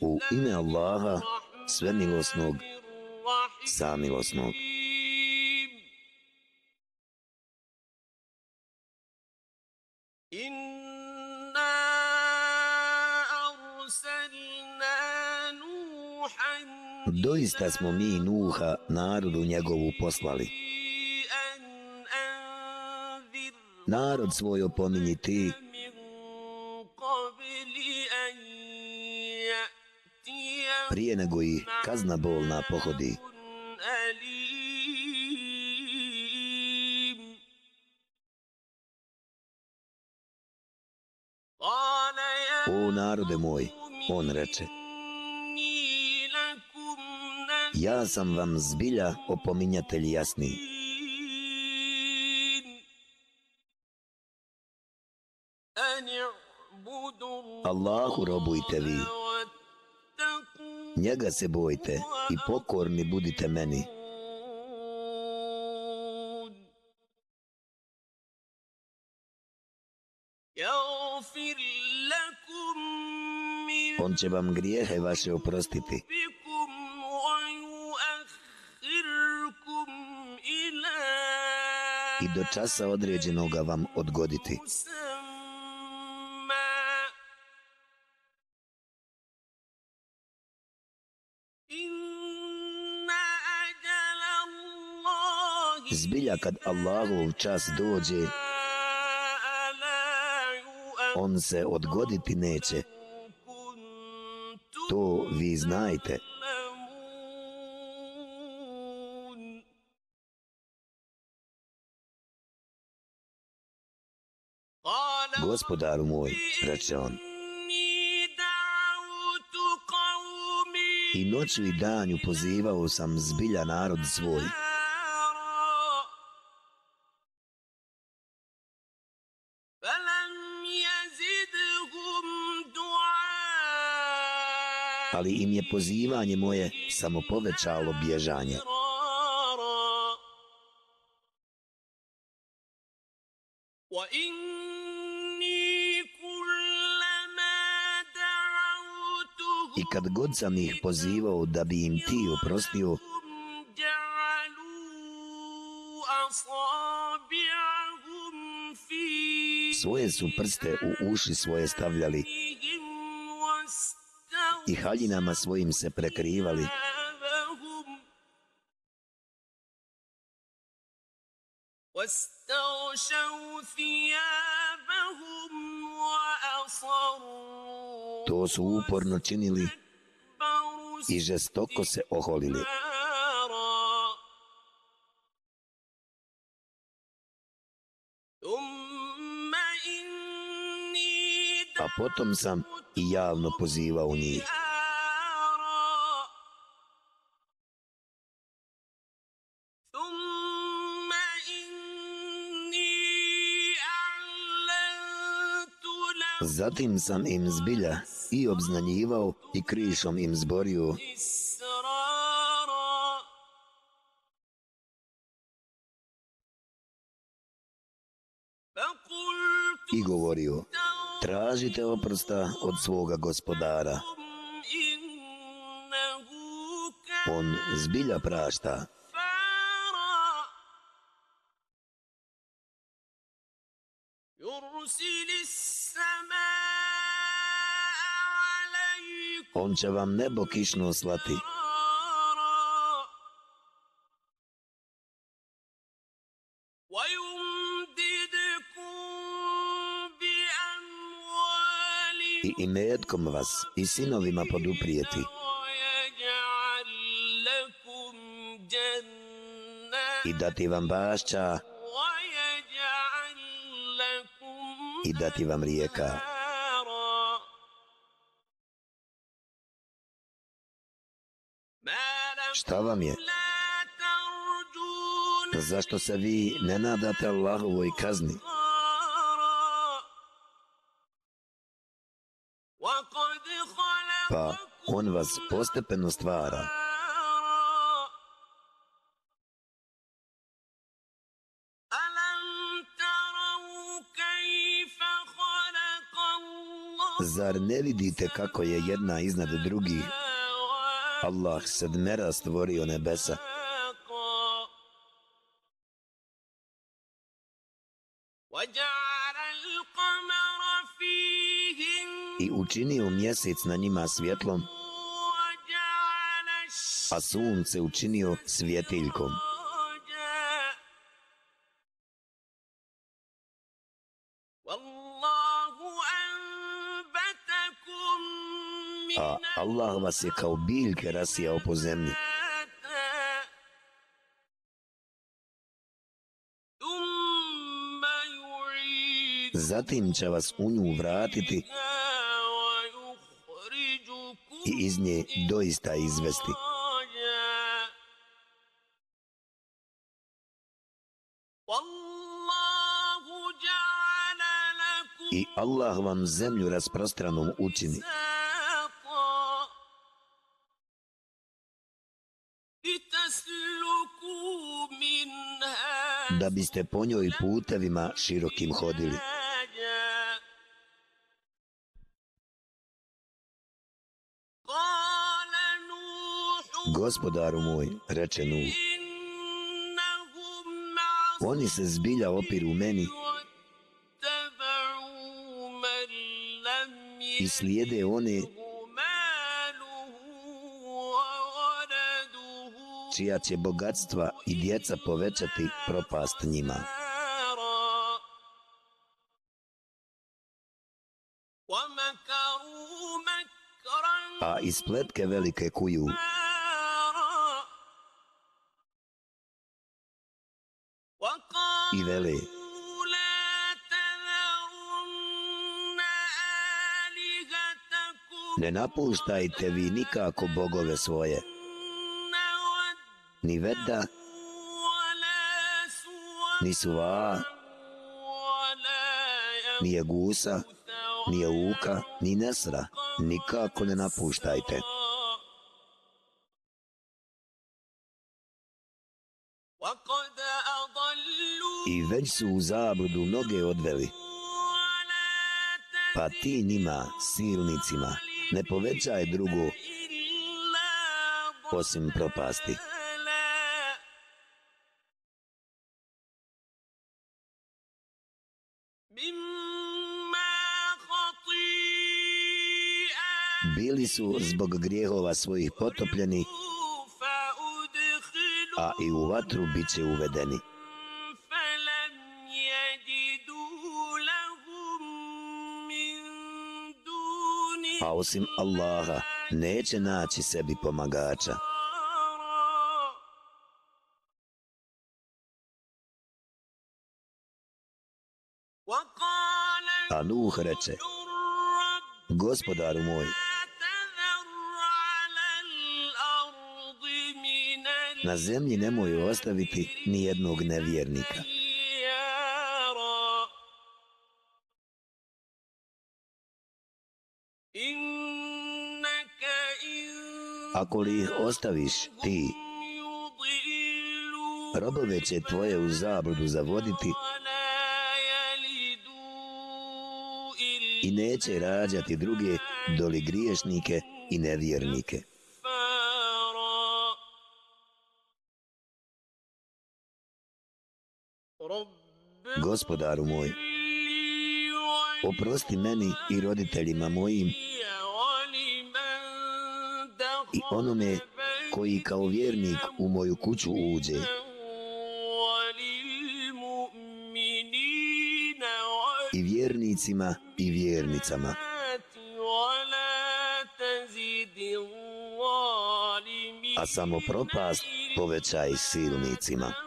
U ime Allaha, sve milosnog, samilosnog. Doista smo mi Nuha narodu njegovu poslali. Narod svoj opominji ti, prije nego i kazna bolna pohodi. O narode moj, on reče, ja sam vam zbilja opominjatelj jasni. Allahu robujte vi. Njega se bojte i pokorni budite meni. On će vam grijehe vaše oprostiti. I do časa određenoga vam odgoditi. Zbilja kad Allahov čas dođe, on se odgoditi neće. To vi znajte. Gospodaru moj, reče on, i noću i danju pozivao sam zbilja narod svoj, ali im je pozivanje moje samo povećalo bježanje. I kad god sam ih pozivao da bi im ti oprostio, svoje su prste u uši svoje stavljali i haljinama svojim se prekrivali. To su uporno činili i žestoko se oholili. A potom sam i javno pozivao njih. Zatim sam im zbilja i obznanjivao i krišom im zborio. I govorio, tražite oprosta od svoga gospodara. On zbilja prašta. On će vam nebo kišno slati. I imetkom vas i sinovima poduprijeti. I dati vam bašća i dati vam rijeka. Šta vam je? Zašto se vi ne nadate Allahovoj kazni? Pa on vas postepeno stvara. Zar ne vidite kako je jedna iznad drugih? Allah sedmera stvorio nebesa. Učinio mjesec na njima svjetlom, a sunce učinio svjetiljkom. A Allah vas je kao biljke rasijao po zemlji. Zatim će vas u nju vratiti i iz nje doista izvesti. I Allah vam zemlju rasprostranom učini. Da biste po njoj putevima širokim hodili. Gospodaru moj, reče Nuh, oni se zbilja opiru meni i slijede one čija će bogatstva i djeca povećati propast njima. A iz pletke velike kuju i vele. Ne napuštajte vi nikako bogove svoje. Ni Vedda Ni Suva Ni Jegusa Ni Jeuka Ni Nesra. Nikako ne napuštajte i već su u zabludu mnoge odveli. Pa ti njima, silnicima, ne povećaj drugo osim propasti. Bili su zbog grijehova svojih potopljeni, a i u vatru bit će uvedeni. A osim Allaha neće naći sebi pomagača. A Nuh reče, gospodaru moj, na zemlji nemoj ostaviti ni jednog nevjernika. Ako li ih ostaviš ti, robove će tvoje u zabludu zavoditi i neće rađati druge doli griješnike i nevjernike. Gospodaru moj, oprosti meni i roditeljima mojim i onome koji kao vjernik u moju kuću uđe. I vjernicima i vjernicama. A samo propast povećaj silnicima.